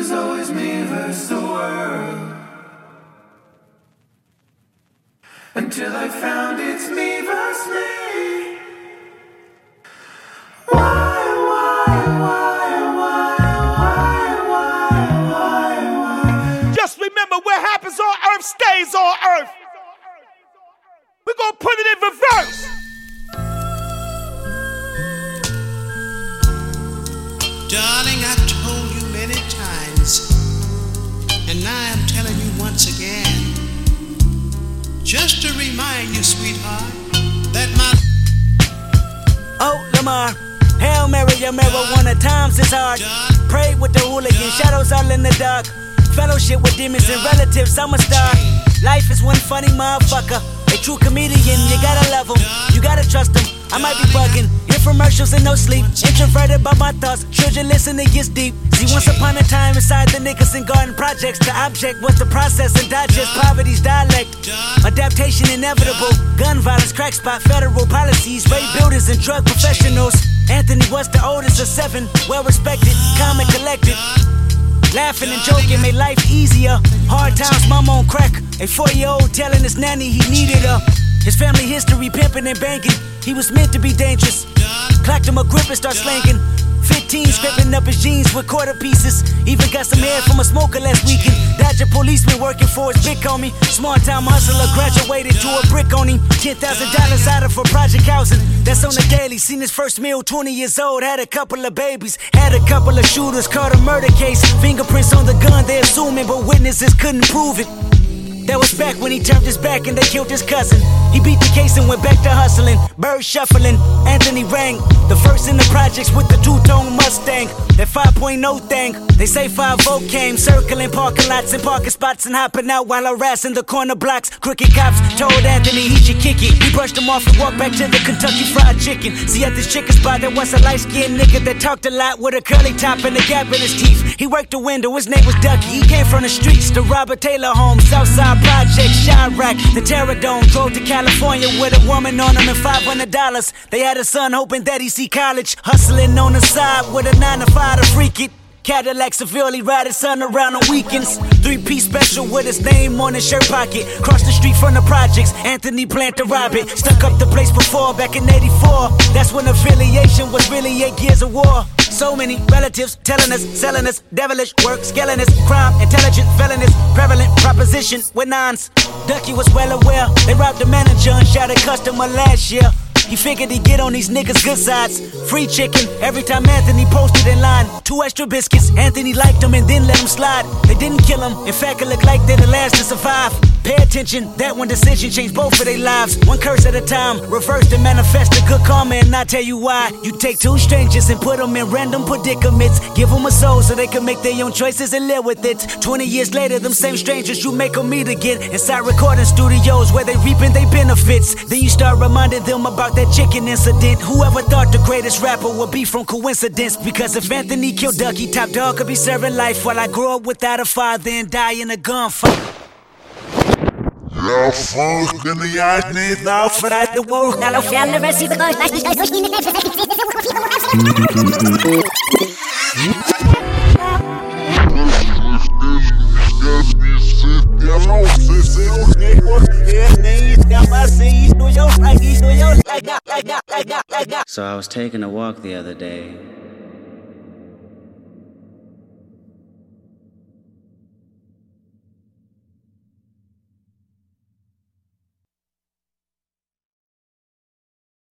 was always me versus the world. Until I found it's me once again. Just to remind you, sweetheart, that my Oh, Lamar. Hail Mary, your marijuana times is hard. Pray with the hooligan, shadows all in the dark. Fellowship with demons and relatives, I'm a star. Life is one funny motherfucker. A true comedian, you gotta love him, you gotta trust him. I might be bugging, infomercials and no sleep. Introverted by my thoughts, children listen, it gets deep. See, once upon a time inside the Nicholson Garden projects, the object was to process and digest poverty's dialect. Adaptation inevitable, gun violence, crack spot, federal policies, rape builders and drug professionals. Anthony was the oldest of seven, well respected, calm and collected. Laughing and joking made life easier. Hard times, mama on crack. A four year old telling his nanny he needed her. His family history pimping and banking. He was meant to be dangerous. Clacked him a grip and start slanking. 15 scraping up his jeans with quarter pieces. Even got some hair from a smoker last weekend. Dodger policeman working for his big homie. Small time hustler graduated to a brick on him. $10,000 out of for project housing. That's on the daily. Seen his first meal, 20 years old. Had a couple of babies. Had a couple of shooters. Caught a murder case. Fingerprints on the gun, they assuming, but witnesses couldn't prove it. That was back when he turned his back and they killed his cousin. He beat the case and went back to hustling. Bird shuffling, Anthony rang. The first in the projects with the two tone Mustang. That 5.0 thing. They say 5 0 came, circling parking lots and parking spots and hopping out while harassing the corner blocks. Crooked cops told Anthony he should kick it. He brushed him off and walked back to the Kentucky Fried Chicken. See, at this chicken spot, there was a light skinned nigga that talked a lot with a curly top and a gap in his teeth. He worked the window, his name was Ducky. He came from the streets, the Robert Taylor home, Southside Project, Chirac, the Terror Dome. Drove to California with a woman on him and $500. They had a son hoping that he see college. Hustling on the side with a 9 to 5 to freak it. Cadillac severely ride his son around on weekends. Three piece special with his name on his shirt pocket. Cross the street from the projects, Anthony planned to rob it. Stuck up the place before back in 84. That's when affiliation was really eight years of war. So many relatives telling us, selling us, devilish work, scaling us, crime, intelligent, felonious, prevalent proposition with nines. Ducky was well aware. They robbed the manager and shot a customer last year. He figured he'd get on these niggas' good sides. Free chicken every time Anthony posted in line. Two extra biscuits. Anthony liked them and then let them slide. They didn't kill him. In fact, it looked like they're the last to survive. Pay attention, that one decision changed both of their lives. One curse at a time. Reverse and manifest a good karma, and I tell you why. You take two strangers and put them in random predicaments. Give them a soul so they can make their own choices and live with it. 20 years later, them same strangers you make them meet again. Inside recording studios where they reaping their benefits. Then you start reminding them about that chicken incident. Whoever thought the greatest rapper would be from coincidence? Because if Anthony killed Ducky, Top Dog could be serving life while I grow up without a father and die in a gunfight. Ja, fucking jag niet nou Vanuit de woord naar de fjällen med sitt So I was taking a walk the other day